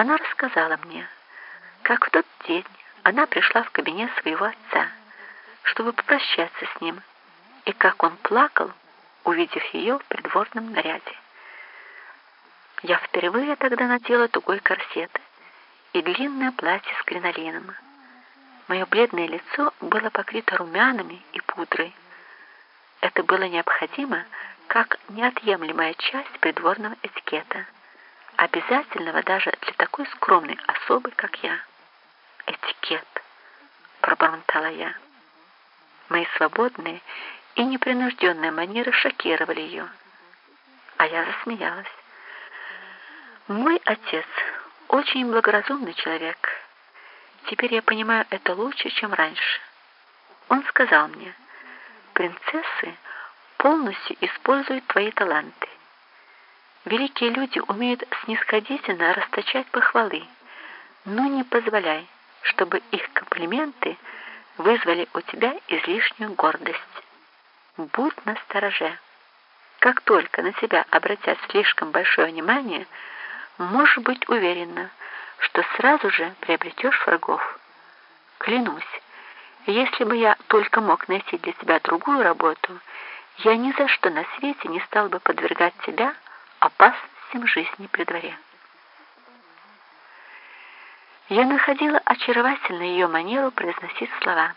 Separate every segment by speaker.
Speaker 1: Она рассказала мне, как в тот день она пришла в кабинет своего отца, чтобы попрощаться с ним, и как он плакал, увидев ее в придворном наряде. Я впервые тогда надела тугой корсет и длинное платье с кринолином. Мое бледное лицо было покрыто румянами и пудрой. Это было необходимо как неотъемлемая часть придворного этикета, обязательного даже для такой скромной особы, как я. «Этикет», — пробормотала я. Мои свободные и непринужденные манеры шокировали ее, а я засмеялась. Мой отец очень благоразумный человек. Теперь я понимаю это лучше, чем раньше. Он сказал мне, принцессы полностью используют твои таланты. Великие люди умеют снисходительно расточать похвалы, но не позволяй, чтобы их комплименты вызвали у тебя излишнюю гордость. Будь настороже. Как только на тебя обратят слишком большое внимание – можешь быть уверена, что сразу же приобретешь врагов. Клянусь, если бы я только мог найти для тебя другую работу, я ни за что на свете не стал бы подвергать тебя опасностям жизни при дворе. Я находила очаровательно ее манеру произносить слова.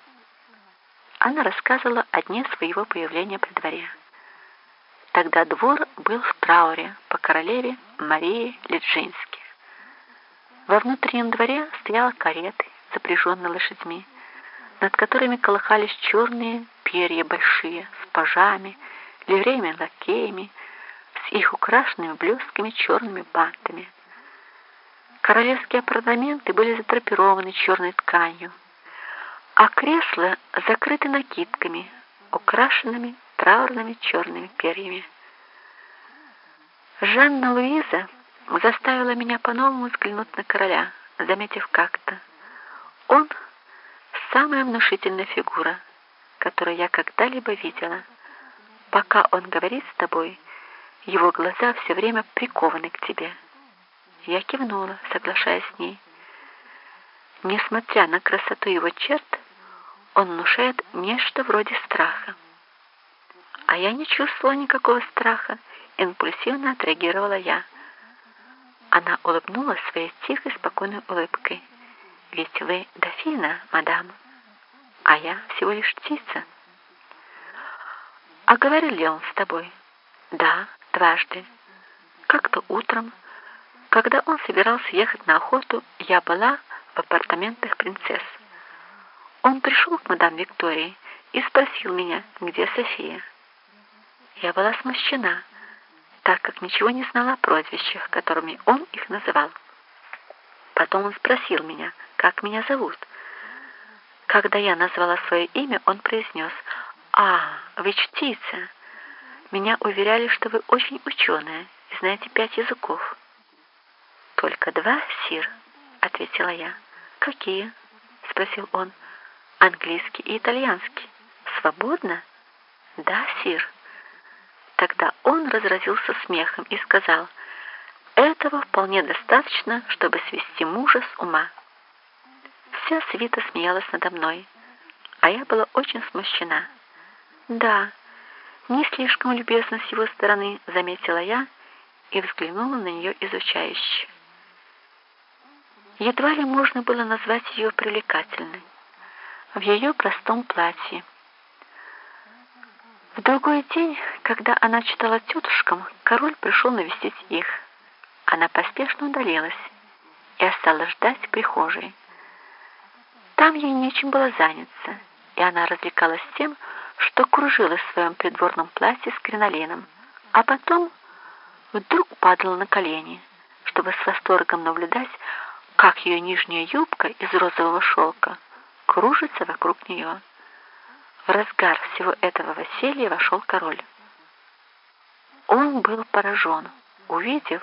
Speaker 1: Она рассказывала о дне своего появления при дворе. Тогда двор был в трауре по королеве Марии Леджински. Во внутреннем дворе стояла карета, запряженная лошадьми, над которыми колыхались черные перья большие, с пажами, ливреями лакеями, с их украшенными блестками черными бантами. Королевские апартаменты были затрапированы черной тканью, а кресла закрыты накидками, украшенными траурными черными перьями. Жанна Луиза заставила меня по-новому взглянуть на короля, заметив как-то. Он — самая внушительная фигура, которую я когда-либо видела. Пока он говорит с тобой, его глаза все время прикованы к тебе. Я кивнула, соглашаясь с ней. Несмотря на красоту его черт, он внушает нечто вроде страха. А я не чувствовала никакого страха, импульсивно отреагировала я. Она улыбнулась своей тихой, спокойной улыбкой. «Ведь вы дофина, мадам, а я всего лишь птица». «А говорил ли он с тобой?» «Да, дважды. Как-то утром, когда он собирался ехать на охоту, я была в апартаментах принцесс. Он пришел к мадам Виктории и спросил меня, где София. Я была смущена, так как ничего не знала о прозвищах, которыми он их называл. Потом он спросил меня, как меня зовут. Когда я назвала свое имя, он произнес, «А, вы чтица. Меня уверяли, что вы очень ученая и знаете пять языков». «Только два, сир», — ответила я. «Какие?» — спросил он. «Английский и итальянский. Свободно?» «Да, сир». Тогда он разразился смехом и сказал, «Этого вполне достаточно, чтобы свести мужа с ума». Вся свита смеялась надо мной, а я была очень смущена. «Да, не слишком любезно с его стороны», — заметила я и взглянула на нее изучающе. Едва ли можно было назвать ее привлекательной. В ее простом платье, в другой день, когда она читала тетушкам, король пришел навестить их. Она поспешно удалилась и осталась ждать в прихожей. Там ей нечем было заняться, и она развлекалась тем, что кружилась в своем придворном платье с кринолином, а потом вдруг падала на колени, чтобы с восторгом наблюдать, как ее нижняя юбка из розового шелка кружится вокруг нее. В разгар всего этого веселья вошел король. Он был поражен, увидев,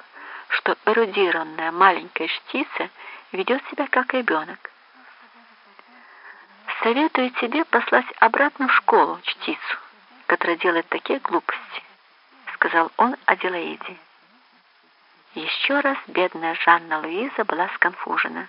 Speaker 1: что эрудированная маленькая штица ведет себя как ребенок. «Советую тебе послать обратно в школу чтицу, которая делает такие глупости», сказал он Аделаиде. Еще раз бедная Жанна Луиза была сконфужена.